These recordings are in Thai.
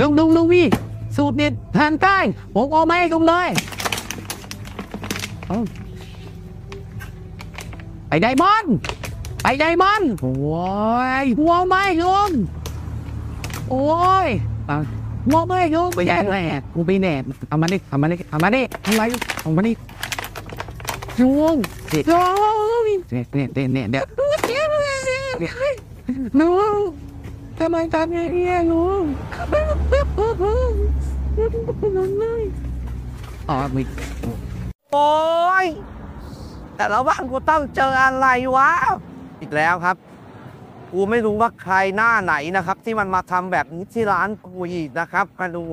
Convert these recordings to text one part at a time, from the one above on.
ลุงลุงลุงพี่สูตรเด็ดทานใต้ผมเอามาให้ลุงเลยเอาไปไดมอนด์ไปไดมอนด์โอ้ยหัวไม่ลุงโอ้ยเอาหัวไม่ลุงไปแย่แหละกูไปแหนบเอามาดิเอามาดิเอามาดิเอามาดิเอามาดิลุงเด็ดเด็ดเด็ดเด็ดเด็ดเด็ดลุง ทำไมทำอย่างนี้ลุงอ๋อมีโอ้ยแต่ละวันกูต้องเจออะไรวะ อีกแล้วครับ กูไม่รู้ว่าใครหน้าไหนนะครับ ที่มันมาทำแบบนี้ที่ร้านกูอีกนะครับมาดู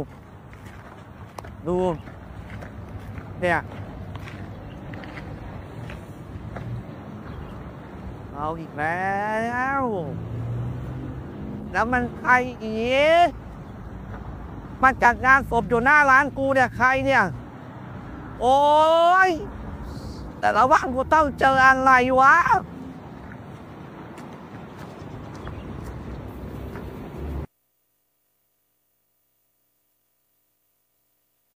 ดู เนี่ยเอาอีกแล้ว แล้วมันใครอีมาจัดงานศพอยู่หน้าร้านกูเนี่ยใครเนี่ย โอ้ย แต่ละวันกูต้องเจออะไรวะ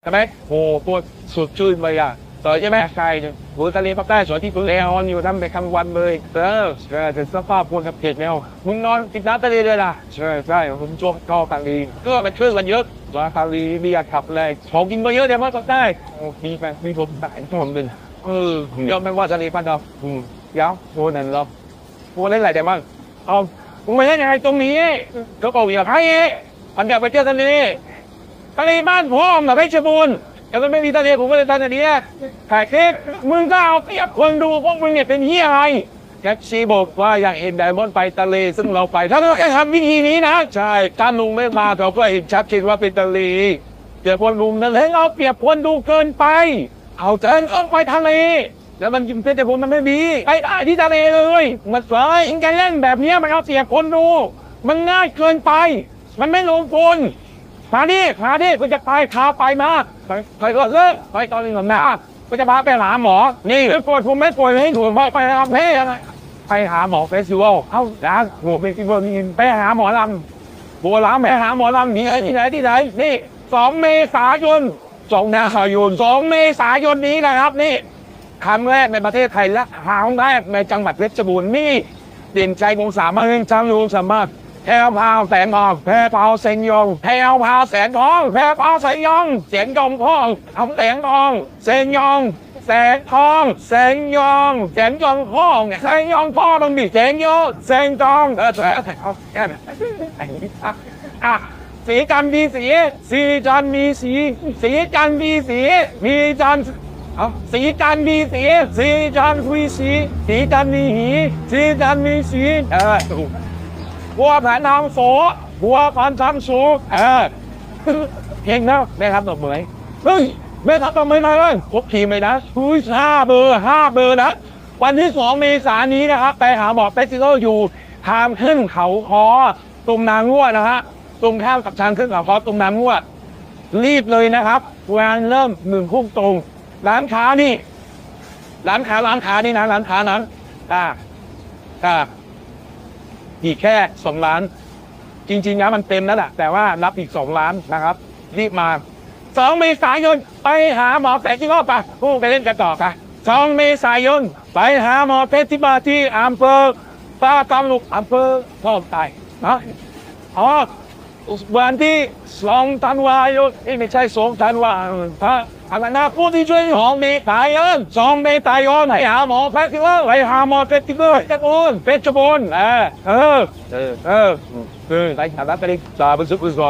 ใช่ไหมโหปวดสุดชื่นไปอะ สวยใช่ไหมใช่หัวทะเลภาคใต้สวยที่สุดแล้วอยู่ทำไปคำวันเลยเออใช่แต่สภาพควรกับเผ็ดแล้วมึงนอนติดน้ำทะเลด้วยล่ะใช่ใช่ผมจวบกอกันดีก็เป็นเพื่อนกันเยอะราคาดีเบียร์ขับเลยของกินก็เยอะแต่ว่าก็ได้โอ้มีแฟนมีผมตายผมเป็นเออยอมไม่ว่าทะเลพันดอกอืมยาวโหนั่นเราโหเล่นอะไรแต่มั่งเอามึงไปเล่นยังไงตรงนี้ก็กอยากให้พันอยากไปเที่ยวทะเลทะเลบ้านผมแบบเพชรบูรณ์ แต่มันไม่มีทะเลผมก็เลยทำอันนี้ถ่ายคลิปมึงก็เอาเปรียบคนดูพวกมึงเนี่ยเป็นเฮียอะไรแท็กซี่บอกว่าอยากเห็นไดมอนด์ไปทะเลซึ่งเราไป ถ้าเราแค่ทำวิธีนี้นะ ใช่ถ้าลุงไม่มาเราก็เห็นชัดเจนว่าเป็นทะเลเดี๋ยวคนลุงนั่นเลยเอาเปรียบคนดูเกินไป เอาเจนต้องไปทะเลแล้วมันกินเพชรบูรณ์มันไม่มีไปได้ที่ทะเลเลยมันสวยอิงกันเล่นแบบนี้มันเอาเปรียบคนดู มันง่ายเกินไป มันไม่ลงทุน มาดิมาดิกูจะไปพาไปมาไปไปก่อนเลยไปตอนนี้ก่อนนะกูจะพาไปหาหมอ นี่ปวดผมไม่ปวดให้ถูกไปไปทำเพศอะไรไปหาหมอเฟสติวัลเอ้าดังหัวเฟสติวัลนี่ไปหาหมอลำบัวลำไปหาหมอลำนี่ไอ้ที่ไหนที่ไหนนี่สองเมษายนสองนาคายนสองเมษายนนี้นะครับนี่ครั้งแรกในประเทศไทยและครั้งแรกในจังหวัดเพชรบูรณ์นี่เด่นใจวงสามารถจำรูสามารถ แพรวพาวแสงทองแพรวพาวเสียงยงแพรวพาวแสงทองแพรวพาวแสงยองเสียงยงพ่องทำแสงทองเสงยองแสงทองแสงยองแสงยองพ่องแสงยองพ่อต้องมีแสงโยแสงทองเออแสงเอาแค่นั้นไอ้นี่อะอะสีจันมีสี สีจันมีสี สีจันมีสี มีจันเอาสีจันมีสีสีจันมีสี สีจันมีหี สีจันมีสีเออ บัวผานางโสบัวพันทำสูเออเพลงแล้วแม่ครับดอกเหมยเฮ้ยแม่ครับดอกเมยมาเลยครบทีมเลยนะอุ้ยห้าเบอร์ห้าเบอร์นะวันที่สองเมษายนนี้นะครับ ไปหาหมอเฟสติวัลอยู่ทางขึ้นเขาคอตรงนางงวดนะฮะตรงข้ามกับทางขึ้นเขาคอตรงนางงวดรีบเลยนะครับงานเริ่มหนึ่งทุ่มตรงร้านค้านี่ ร้านค้าร้านค้านี่นะร้านค้านั้นอ่าอ่า อีกแค่สองล้าน จริงๆนะมันเต็มแล้วแหละแต่ว่ารับอีกสองล้านนะครับ รีบมาสองเมษายน ไปหาหมอแสงที่งอปะพูดไปเล่นกันต่อค่ะสองเมษายน ไปหาหมอเพชรที่มาที่อำเภอป้าตำลุกอำเภอพ่อมไตนะอ๋อ วันที่สองธันวายนไม่ใช่สองธันวาพระพระนาผู้ที่ช่วยของเมตายอนสองเมตายอนไปหาหมอเพชรที่ว่าไปหาหมอเพชรที่ว่าเพชรบูรณ์เพชรบูรณ์เออเออเออเออไปหารับไปดิจ่าบุษบุษ